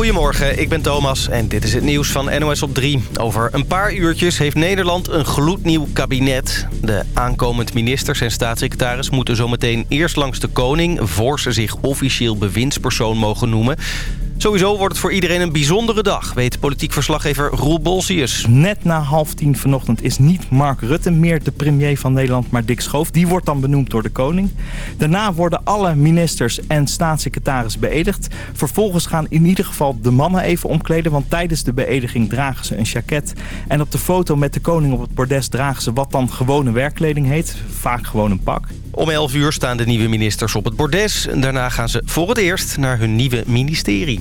Goedemorgen, ik ben Thomas en dit is het nieuws van NOS op 3. Over een paar uurtjes heeft Nederland een gloednieuw kabinet. De aankomend ministers en staatssecretaris moeten zometeen eerst langs de koning... voor ze zich officieel bewindspersoon mogen noemen. Sowieso wordt het voor iedereen een bijzondere dag, weet politiek verslaggever Roel Bolsius. Net na half tien vanochtend is niet Mark Rutte meer de premier van Nederland, maar Dick Schoof. Die wordt dan benoemd door de koning. Daarna worden alle ministers en staatssecretaris beëdigd. Vervolgens gaan in ieder geval de mannen even omkleden, want tijdens de beëdiging dragen ze een jacket. En op de foto met de koning op het bordes dragen ze wat dan gewone werkkleding heet. Vaak gewoon een pak. Om 11 uur staan de nieuwe ministers op het bordes. Daarna gaan ze voor het eerst naar hun nieuwe ministerie.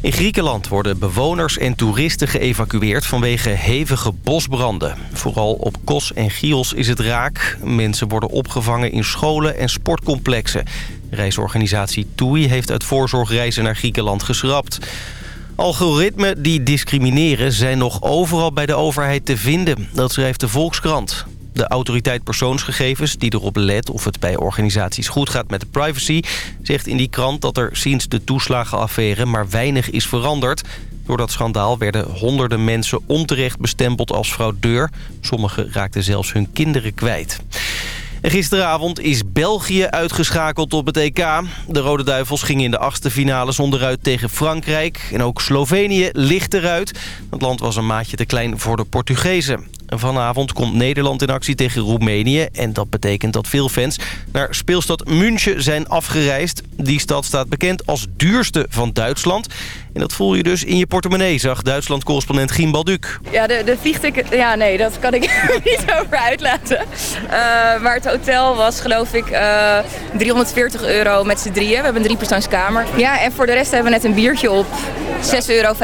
In Griekenland worden bewoners en toeristen geëvacueerd vanwege hevige bosbranden. Vooral op Kos en Chios is het raak. Mensen worden opgevangen in scholen en sportcomplexen. Reisorganisatie TUI heeft uit voorzorg reizen naar Griekenland geschrapt. Algoritmen die discrimineren zijn nog overal bij de overheid te vinden. Dat schrijft de Volkskrant. De autoriteit persoonsgegevens die erop let of het bij organisaties goed gaat met de privacy... zegt in die krant dat er sinds de toeslagenaffaire maar weinig is veranderd. Door dat schandaal werden honderden mensen onterecht bestempeld als fraudeur. Sommigen raakten zelfs hun kinderen kwijt. Gisteravond is België uitgeschakeld op het EK. De Rode Duivels gingen in de achtste finales onderuit tegen Frankrijk. En ook Slovenië ligt eruit. Het land was een maatje te klein voor de Portugezen. Vanavond komt Nederland in actie tegen Roemenië. En dat betekent dat veel fans naar speelstad München zijn afgereisd. Die stad staat bekend als duurste van Duitsland. En dat voel je dus in je portemonnee, zag Duitsland-correspondent Gien Balduc. Ja, de, de vliegticket, ja nee, dat kan ik er niet over uitlaten. Maar het hotel was geloof ik uh, 340 euro met z'n drieën. We hebben een driepersoonskamer. Ja, en voor de rest hebben we net een biertje op 6,25 euro.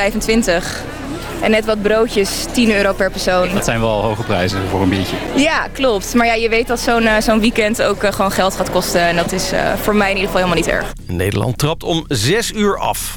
En net wat broodjes, 10 euro per persoon. Dat zijn wel hoge prijzen voor een biertje. Ja, klopt. Maar ja, je weet dat zo'n uh, zo'n weekend ook uh, gewoon geld gaat kosten. En dat is uh, voor mij in ieder geval helemaal niet erg. Nederland trapt om 6 uur af.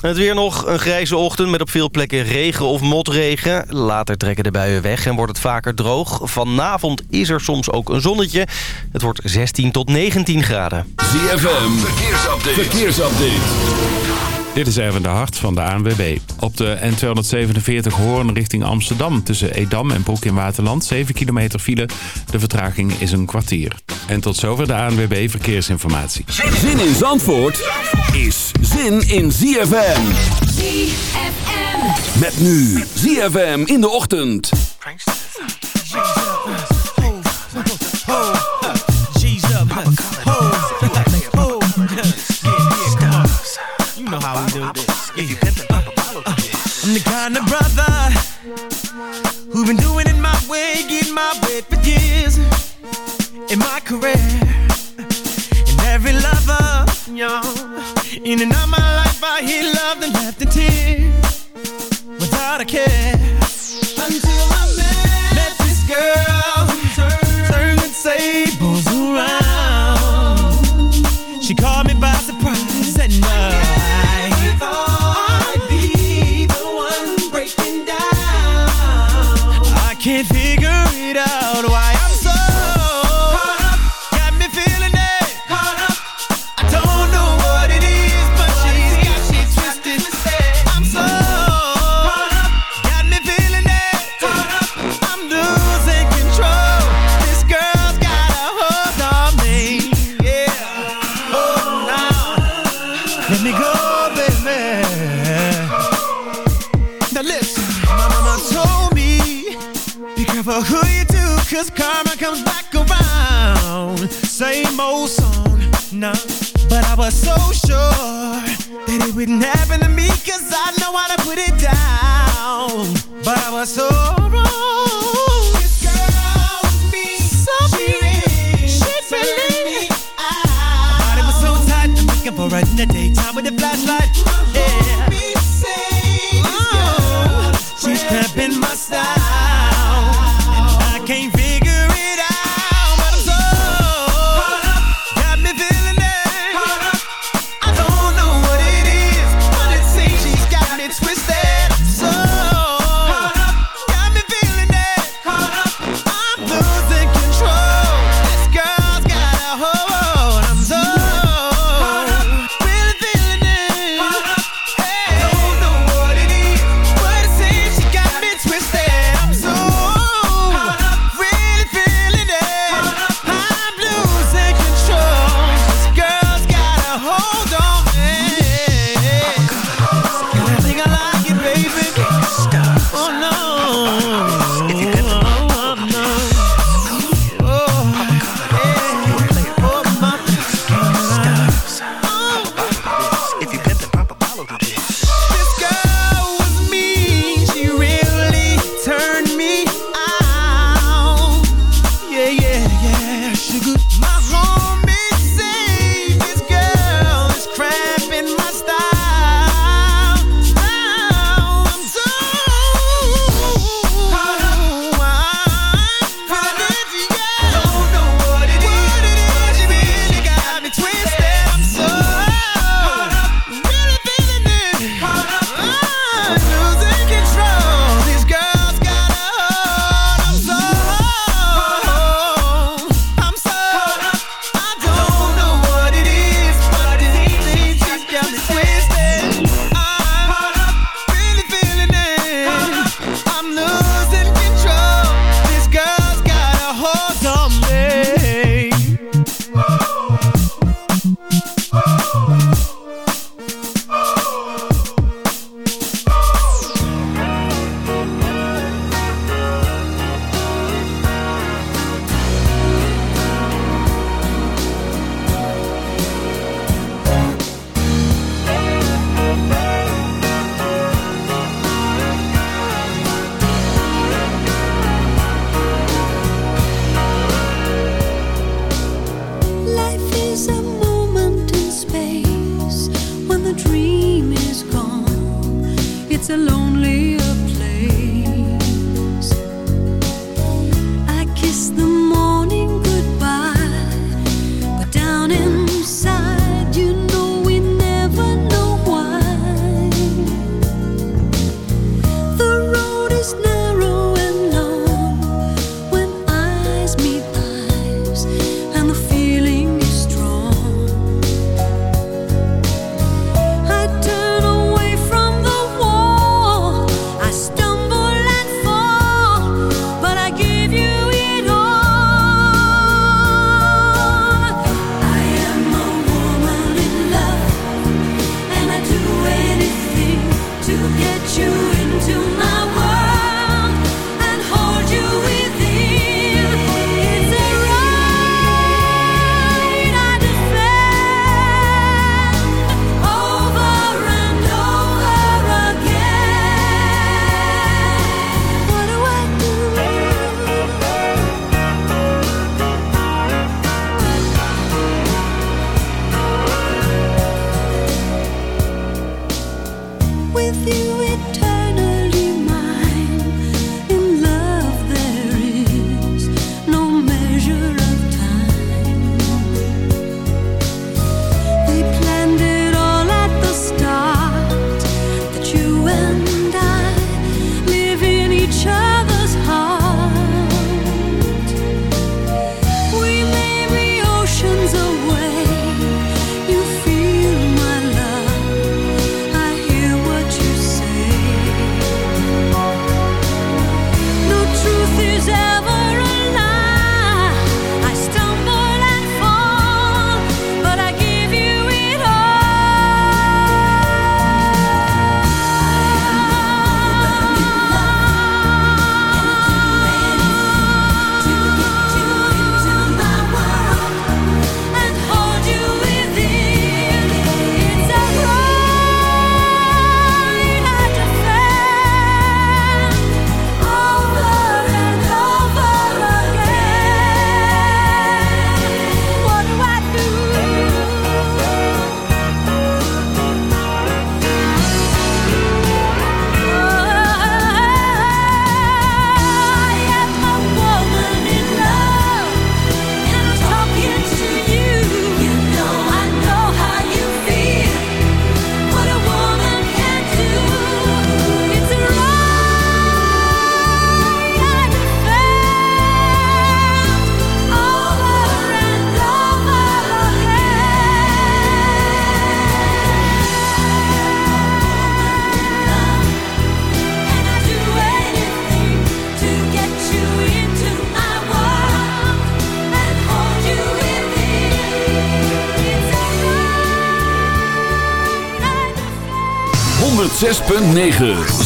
Het weer nog een grijze ochtend met op veel plekken regen of motregen. Later trekken de buien weg en wordt het vaker droog. Vanavond is er soms ook een zonnetje. Het wordt 16 tot 19 graden. ZFM, verkeersupdate. verkeersupdate. Dit is even de hart van de ANWB. Op de N247 Hoorn richting Amsterdam tussen Edam en Broek in Waterland. 7 kilometer file. De vertraging is een kwartier. En tot zover de ANWB Verkeersinformatie. Zin in Zandvoort is zin in ZFM. ZFM. Met nu ZFM in de ochtend. You know how we do this. I'm the kind of brother who've been doing it my way, getting my way for years in my career. And every lover, y'all, in and out my life, I hear love and left in tears without a care. Until 106.9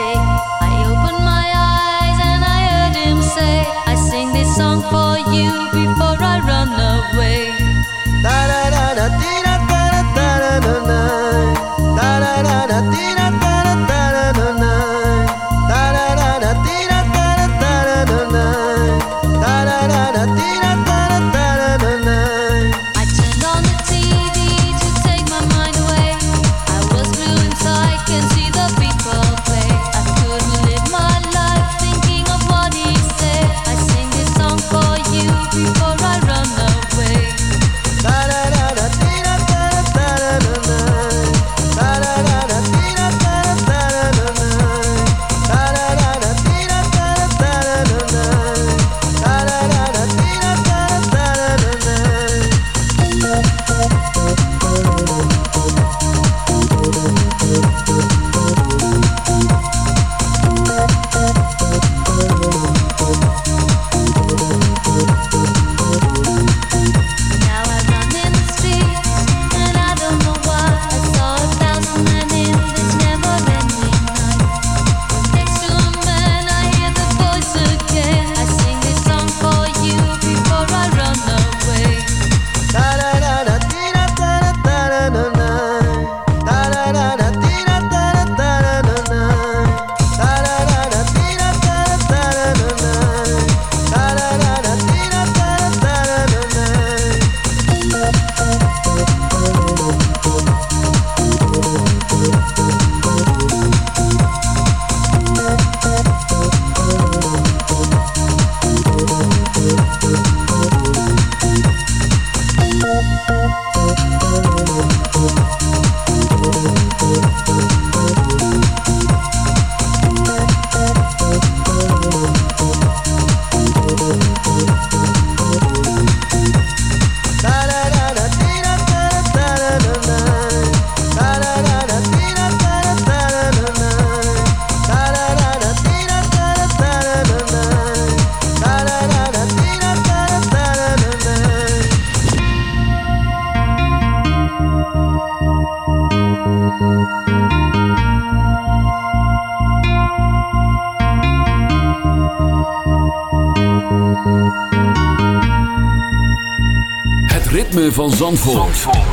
song for you before I run away.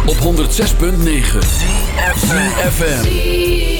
Op 106.9 FM.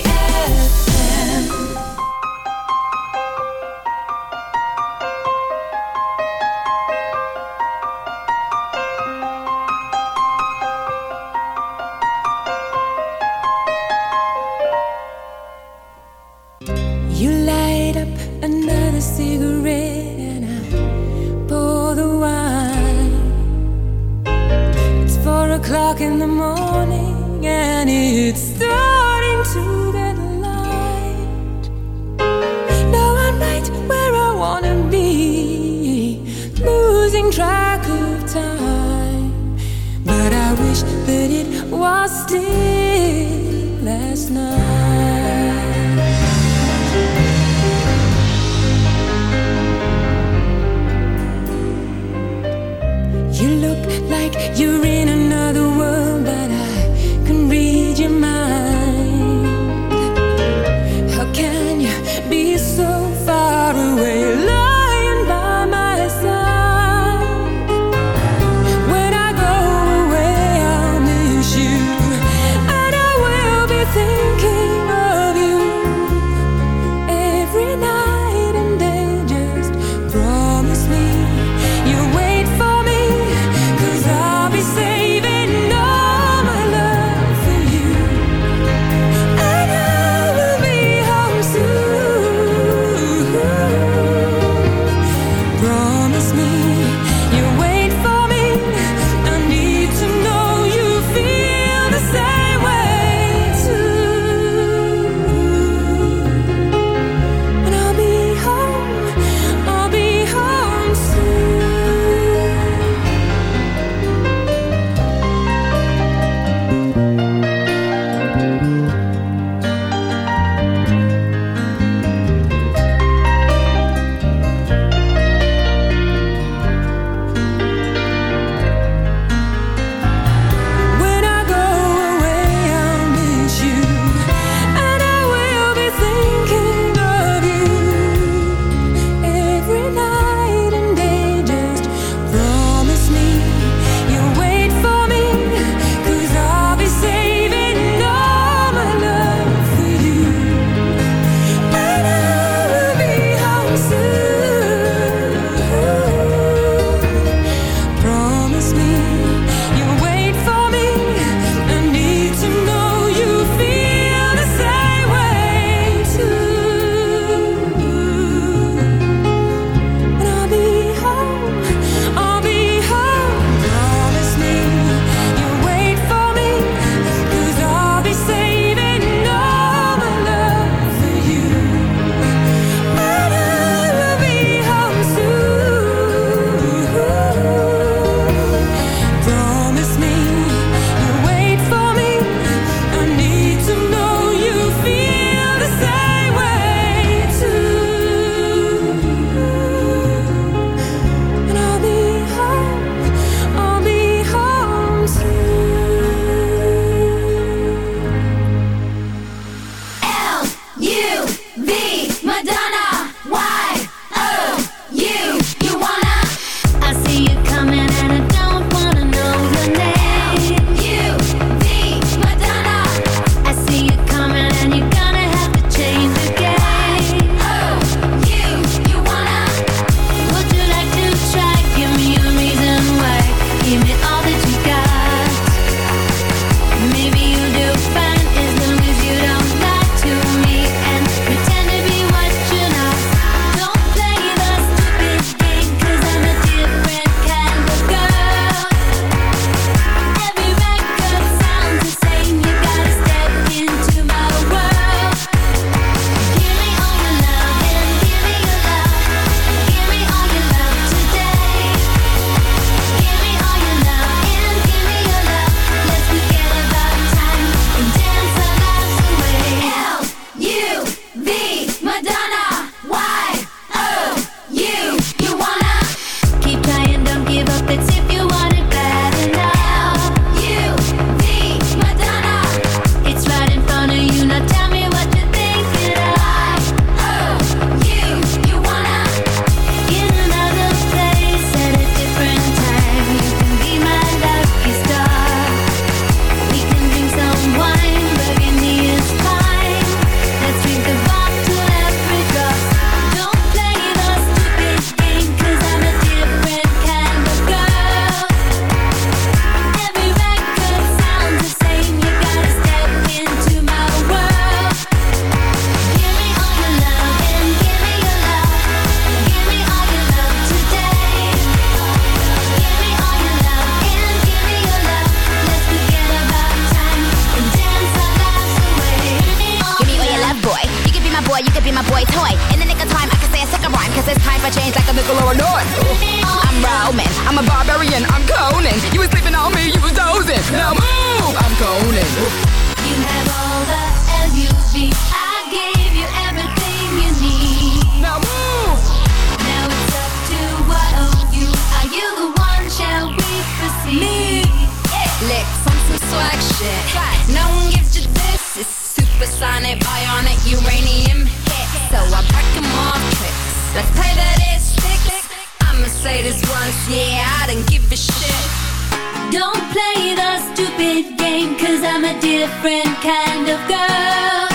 I'm a different kind of girl.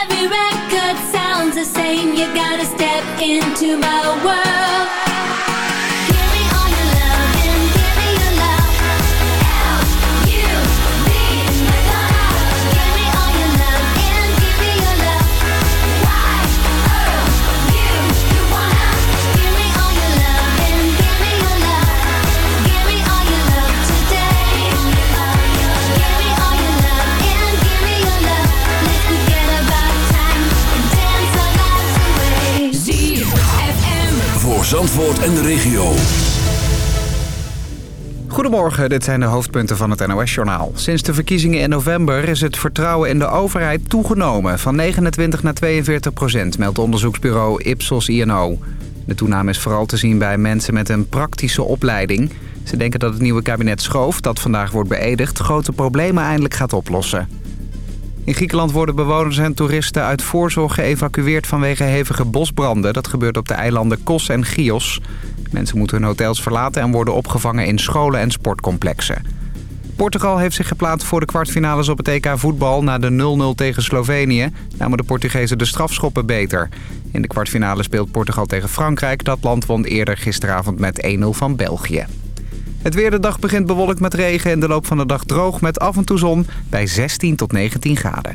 Every record sounds the same. You gotta step into my world. Zandvoort en de regio. Goedemorgen, dit zijn de hoofdpunten van het NOS-journaal. Sinds de verkiezingen in november is het vertrouwen in de overheid toegenomen... van 29 naar 42 procent, meldt onderzoeksbureau Ipsos INO. De toename is vooral te zien bij mensen met een praktische opleiding. Ze denken dat het nieuwe kabinet Schoof, dat vandaag wordt beëdigd... grote problemen eindelijk gaat oplossen. In Griekenland worden bewoners en toeristen uit voorzorg geëvacueerd vanwege hevige bosbranden. Dat gebeurt op de eilanden Kos en Chios. Mensen moeten hun hotels verlaten en worden opgevangen in scholen en sportcomplexen. Portugal heeft zich geplaatst voor de kwartfinales op het EK voetbal na de 0-0 tegen Slovenië. Namen de Portugezen de strafschoppen beter. In de kwartfinale speelt Portugal tegen Frankrijk. Dat land won eerder gisteravond met 1-0 van België. Het weer de dag begint bewolkt met regen en de loop van de dag droog met af en toe zon bij 16 tot 19 graden.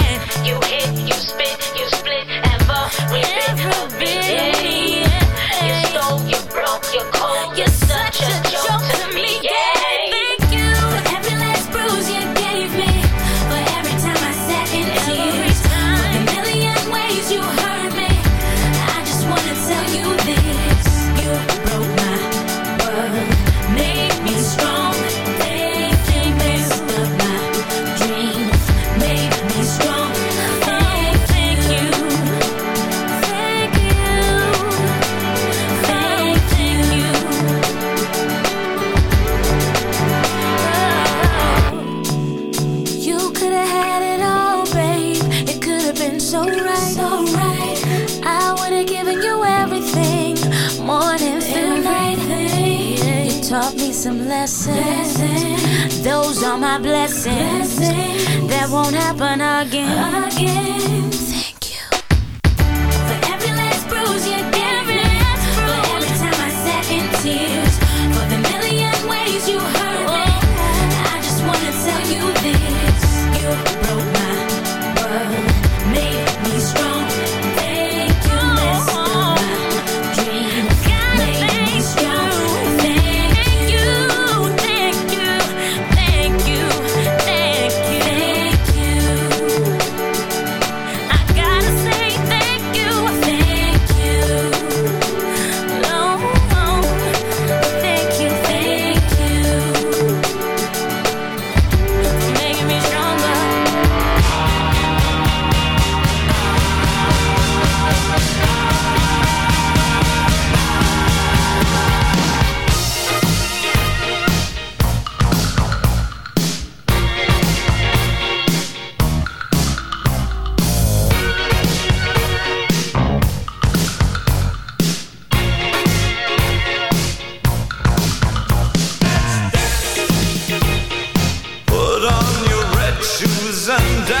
and.